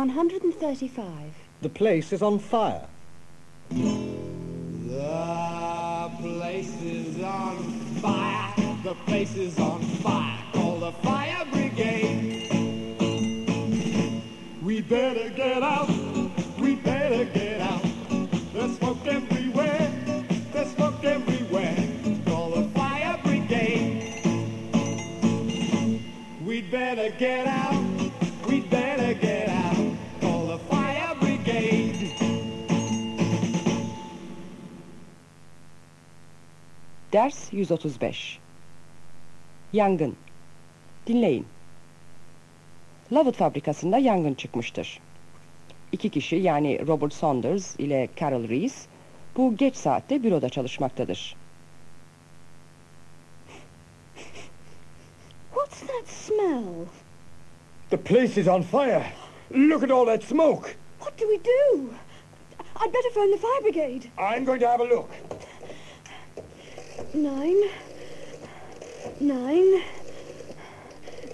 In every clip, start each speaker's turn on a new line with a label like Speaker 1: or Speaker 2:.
Speaker 1: 135.
Speaker 2: The place is on fire.
Speaker 3: The place is on fire. The place is on fire. Call the fire brigade. We better get out. We better get out. There's smoke everywhere. There's smoke everywhere. Call the fire brigade. We'd better get out.
Speaker 4: Ders 135 Yangın Dinleyin. Lovett fabrikasında yangın çıkmıştır. İki kişi yani Robert Saunders ile Carol Rees bu geç saatte büroda çalışmaktadır.
Speaker 1: What's that smell?
Speaker 2: The place is on fire. Look at all that smoke.
Speaker 1: What do we do? I'd better phone the fire brigade.
Speaker 2: I'm going to have a look.
Speaker 1: Nine. Nine.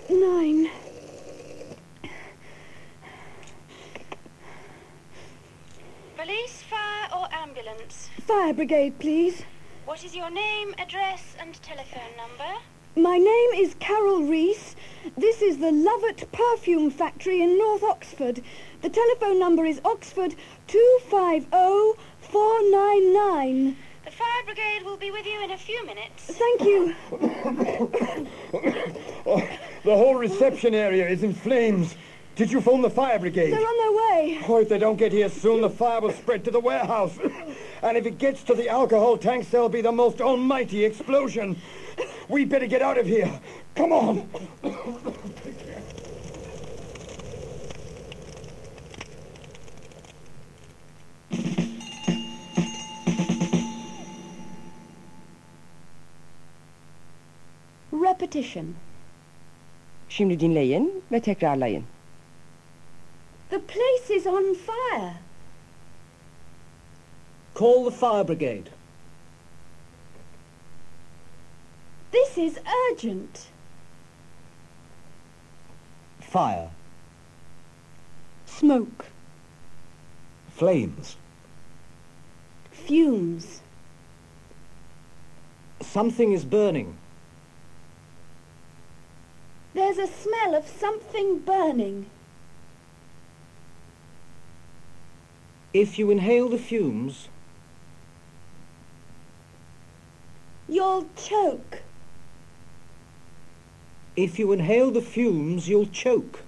Speaker 1: Nine.
Speaker 5: Police, fire, or ambulance?
Speaker 1: Fire brigade, please.
Speaker 5: What is your name, address, and telephone number?
Speaker 1: My name is Carol Rees. This is the Lovett Perfume Factory in North Oxford. The telephone number is Oxford 250499.
Speaker 5: The fire brigade will be with you in a few minutes.
Speaker 1: Thank you.
Speaker 2: Oh, the whole reception area is in flames. Did you phone the fire brigade?
Speaker 1: They're on their way.
Speaker 2: Oh, if they don't get here soon, the fire will spread to the warehouse. and if it gets to the alcohol tanks, there'll be the most almighty explosion. We'd better get out of here. Come on.
Speaker 1: Repetition.
Speaker 4: Şimdi dinleyin ve tekrarlayın.
Speaker 1: The place is on fire.
Speaker 2: Call the fire brigade.
Speaker 1: This is urgent.
Speaker 2: Fire.
Speaker 1: Smoke.
Speaker 2: Flames.
Speaker 1: Fumes.
Speaker 2: Something is burning.
Speaker 1: There's a smell of something burning.
Speaker 2: If you inhale the fumes,
Speaker 1: You'll choke.
Speaker 2: if you inhale the fumes, you'll choke.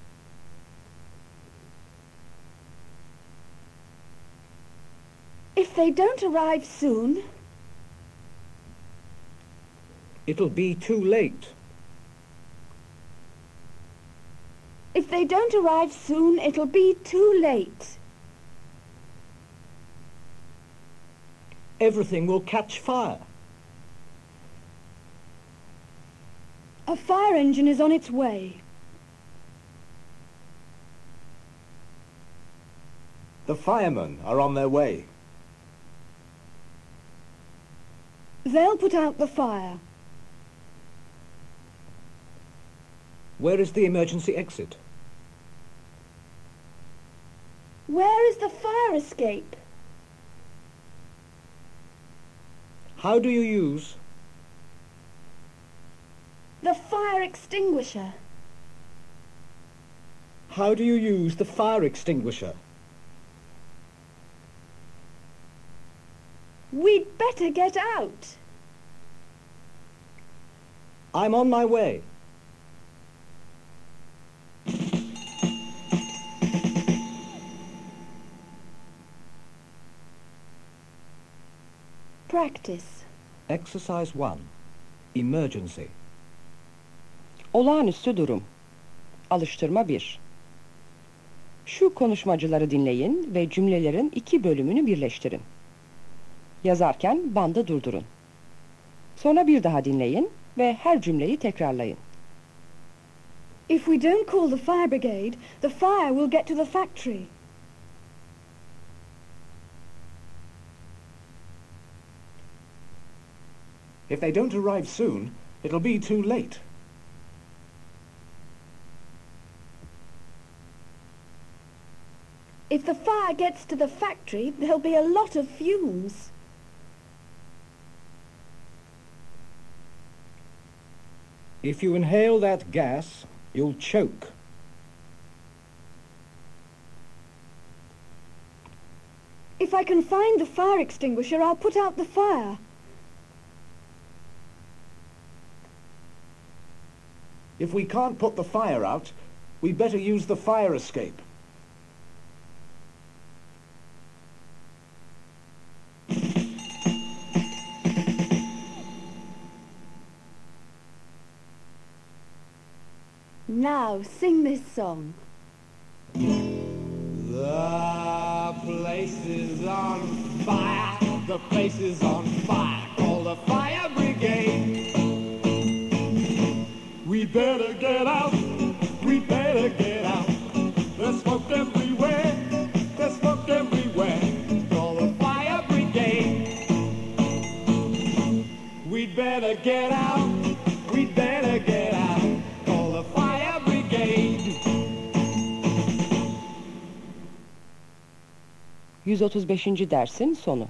Speaker 1: If they don't arrive soon,
Speaker 2: It'll be too late.
Speaker 1: If they don't arrive soon, it'll be too late.
Speaker 2: Everything will catch fire.
Speaker 1: A fire engine is on its way.
Speaker 2: The firemen are on their way.
Speaker 1: They'll put out the fire.
Speaker 2: Where is the emergency exit?
Speaker 1: Where is the fire escape?
Speaker 2: How do you use
Speaker 1: The fire extinguisher.
Speaker 2: how do you use the fire extinguisher?
Speaker 1: We'd better get out.
Speaker 2: I'm on my way.
Speaker 1: Practice.
Speaker 2: Exercise 1. Emergency.
Speaker 4: Olağanüstü durum. Alıştırma 1. Şu konuşmacıları dinleyin ve cümlelerin iki bölümünü birleştirin. Yazarken bandı durdurun. Sonra bir daha dinleyin ve her cümleyi tekrarlayın.
Speaker 1: If we don't call the fire brigade, the fire will get to the factory.
Speaker 6: If they don't arrive soon, it'll be too late.
Speaker 1: If the fire gets to the factory, there'll be a lot of fumes.
Speaker 6: If you inhale that gas, you'll choke.
Speaker 1: If I can find the fire extinguisher, I'll put out the fire.
Speaker 6: If we can't put the fire out, we'd better use the fire escape.
Speaker 1: Now, sing this song.
Speaker 3: The place is on fire. The place is on fire. Call the fire brigade. We better get out. We better get out. There's smoke everywhere. There's smoke everywhere. Call the fire brigade. We'd better get out. We'd better get out. Call the fire brigade.
Speaker 4: 135. dersin sonu.